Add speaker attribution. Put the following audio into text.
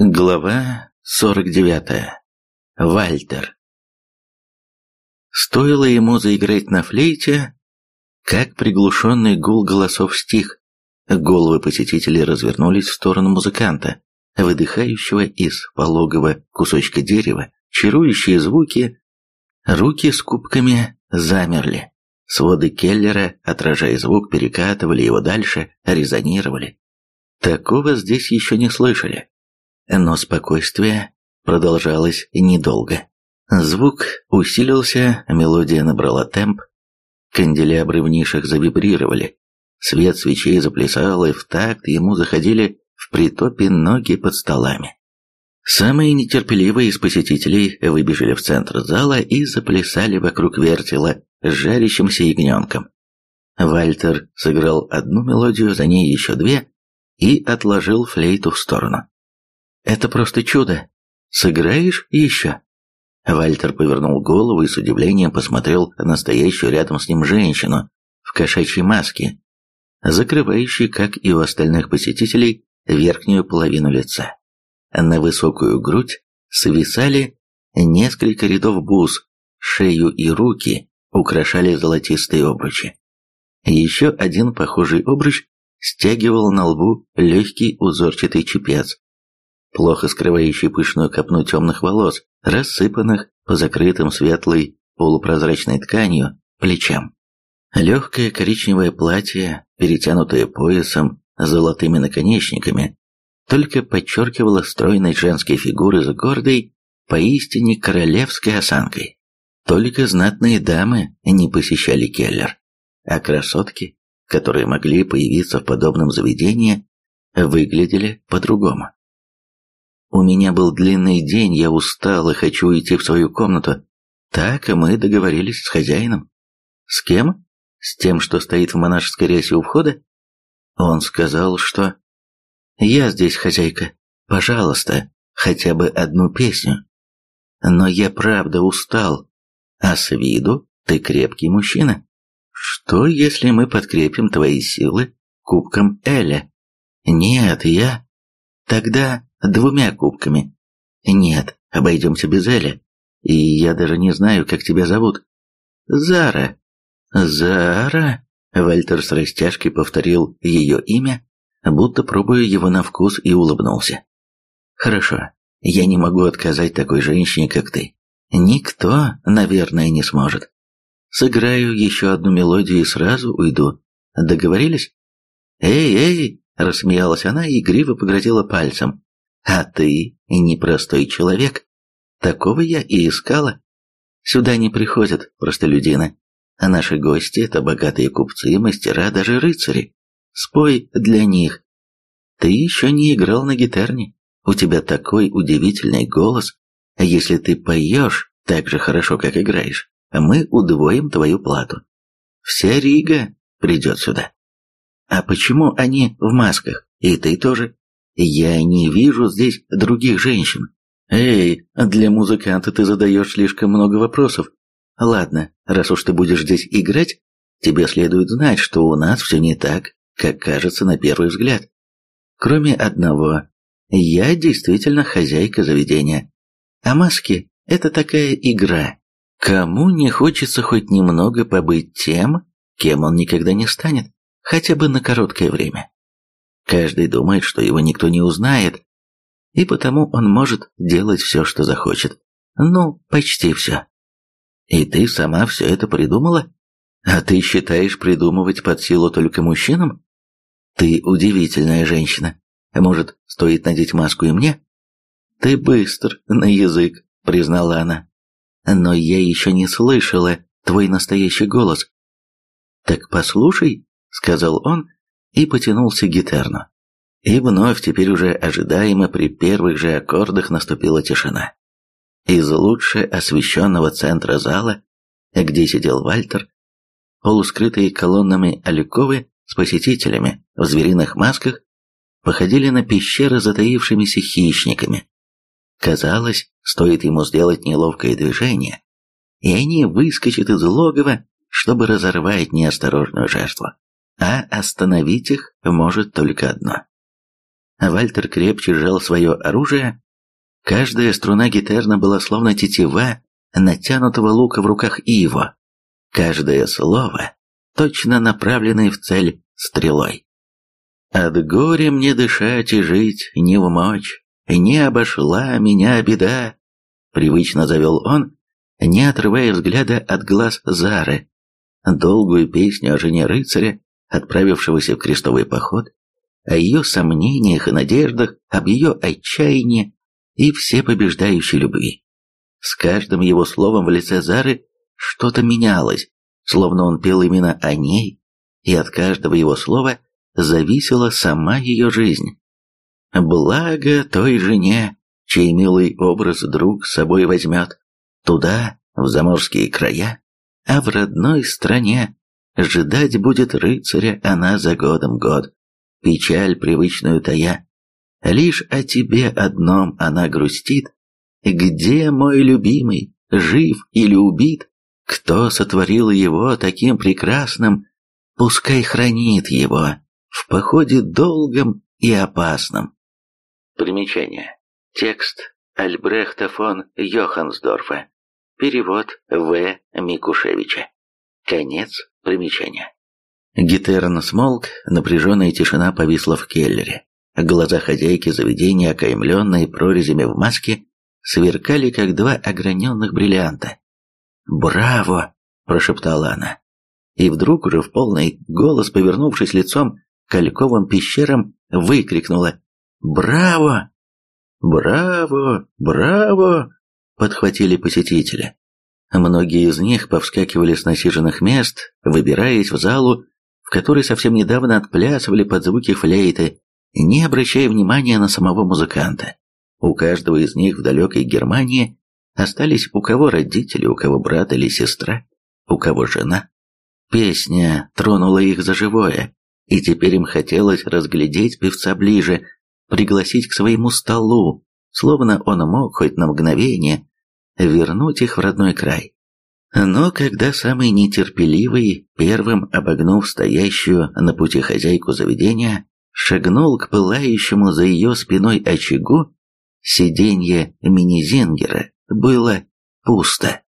Speaker 1: Глава 49. Вальтер. Стоило ему заиграть на флейте, как приглушенный гул голосов стих. Головы посетителей развернулись в сторону музыканта, выдыхающего из пологого кусочка дерева, чарующие звуки. Руки с кубками замерли. Своды Келлера, отражая звук, перекатывали его дальше, резонировали. Такого здесь еще не слышали. Но спокойствие продолжалось недолго. Звук усилился, мелодия набрала темп, канделябры в нишах завибрировали, свет свечей заплясал, и в такт ему заходили в притопе ноги под столами. Самые нетерпеливые из посетителей выбежали в центр зала и заплясали вокруг вертела с жарящимся ягненком. Вальтер сыграл одну мелодию, за ней еще две, и отложил флейту в сторону. Это просто чудо. Сыграешь еще?» Вальтер повернул голову и с удивлением посмотрел на стоящую рядом с ним женщину в кошачьей маске, закрывающей, как и у остальных посетителей, верхнюю половину лица. На высокую грудь свисали несколько рядов бус, шею и руки украшали золотистые обручи. Еще один похожий обруч стягивал на лбу легкий узорчатый чепец, плохо скрывающий пышную копну темных волос, рассыпанных по закрытым светлой полупрозрачной тканью плечам. Легкое коричневое платье, перетянутое поясом с золотыми наконечниками, только подчеркивало стройность женской фигуры с гордой, поистине королевской осанкой. Только знатные дамы не посещали Келлер, а красотки, которые могли появиться в подобном заведении, выглядели по-другому. У меня был длинный день, я устал и хочу идти в свою комнату. Так мы договорились с хозяином. С кем? С тем, что стоит в монашеской рясе у входа? Он сказал, что... Я здесь хозяйка. Пожалуйста, хотя бы одну песню. Но я правда устал. А с виду ты крепкий мужчина. Что, если мы подкрепим твои силы кубком Эля? Нет, я... Тогда двумя кубками. Нет, обойдемся без Эля. И я даже не знаю, как тебя зовут. Зара. Зара? Вальтер с растяжкой повторил ее имя, будто пробуя его на вкус и улыбнулся. Хорошо, я не могу отказать такой женщине, как ты. Никто, наверное, не сможет. Сыграю еще одну мелодию и сразу уйду. Договорились? Эй, эй, рассмеялась она и игриво погрозила пальцем. А ты непростой человек. Такого я и искала. Сюда не приходят простолюдины. А наши гости – это богатые купцы, мастера, даже рыцари. Спой для них. Ты еще не играл на гитарне. У тебя такой удивительный голос. Если ты поешь так же хорошо, как играешь, мы удвоим твою плату. Вся Рига придет сюда. А почему они в масках? И ты тоже? Я не вижу здесь других женщин. Эй, для музыканта ты задаешь слишком много вопросов. Ладно, раз уж ты будешь здесь играть, тебе следует знать, что у нас все не так, как кажется на первый взгляд. Кроме одного, я действительно хозяйка заведения. А маски – это такая игра. Кому не хочется хоть немного побыть тем, кем он никогда не станет, хотя бы на короткое время? Каждый думает, что его никто не узнает, и потому он может делать все, что захочет. Ну, почти все. И ты сама все это придумала? А ты считаешь придумывать под силу только мужчинам? Ты удивительная женщина. Может, стоит надеть маску и мне? Ты быстр на язык, признала она. Но я еще не слышала твой настоящий голос. Так послушай, сказал он и потянулся к. И вновь, теперь уже ожидаемо, при первых же аккордах наступила тишина. Из лучше освещенного центра зала, где сидел Вальтер, полускрытые колоннами аликовы с посетителями в звериных масках походили на пещеры затаившимися хищниками. Казалось, стоит ему сделать неловкое движение, и они выскочат из логова, чтобы разорвать неосторожную жертву а остановить их может только одно. Вальтер крепче сжал свое оружие. Каждая струна гитарна была словно тетива натянутого лука в руках Иво. Каждое слово точно направленное в цель стрелой. От горя мне дышать и жить не в мочь, не обошла меня беда, привычно завел он, не отрывая взгляда от глаз Зары, долгую песню о жене рыцаря, отправившегося в крестовый поход, о ее сомнениях и надеждах, об ее отчаянии и всепобеждающей любви. С каждым его словом в лице Зары что-то менялось, словно он пел именно о ней, и от каждого его слова зависела сама ее жизнь. Благо той жене, чей милый образ друг с собой возьмет, туда, в заморские края, а в родной стране ждать будет рыцаря она за годом год, печаль привычную тая. Лишь о тебе одном она грустит, где мой любимый, жив или убит? Кто сотворил его таким прекрасным, пускай хранит его в походе долгом и опасном. Примечание. Текст Альбрехта фон Йохансдорфа. Перевод В. Микушевича. Конец примечания. Гитерн смолк, напряженная тишина повисла в келлере. Глаза хозяйки заведения, окаймленные прорезями в маске, сверкали, как два ограненных бриллианта. «Браво!» – прошептала она. И вдруг уже в полный голос, повернувшись лицом к кальковым пещерам, выкрикнула «Браво!» «Браво! Браво!» – подхватили посетители. Многие из них повскакивали с насиженных мест, выбираясь в залу, в которой совсем недавно отплясывали под звуки флейты, не обращая внимания на самого музыканта. У каждого из них в далекой Германии остались у кого родители, у кого брат или сестра, у кого жена. Песня тронула их за живое, и теперь им хотелось разглядеть певца ближе, пригласить к своему столу, словно он мог хоть на мгновение вернуть их в родной край. Но когда самый нетерпеливый, первым обогнув стоящую на пути хозяйку заведения, шагнул к пылающему за ее спиной очагу, Сиденье мини-зингера было пусто.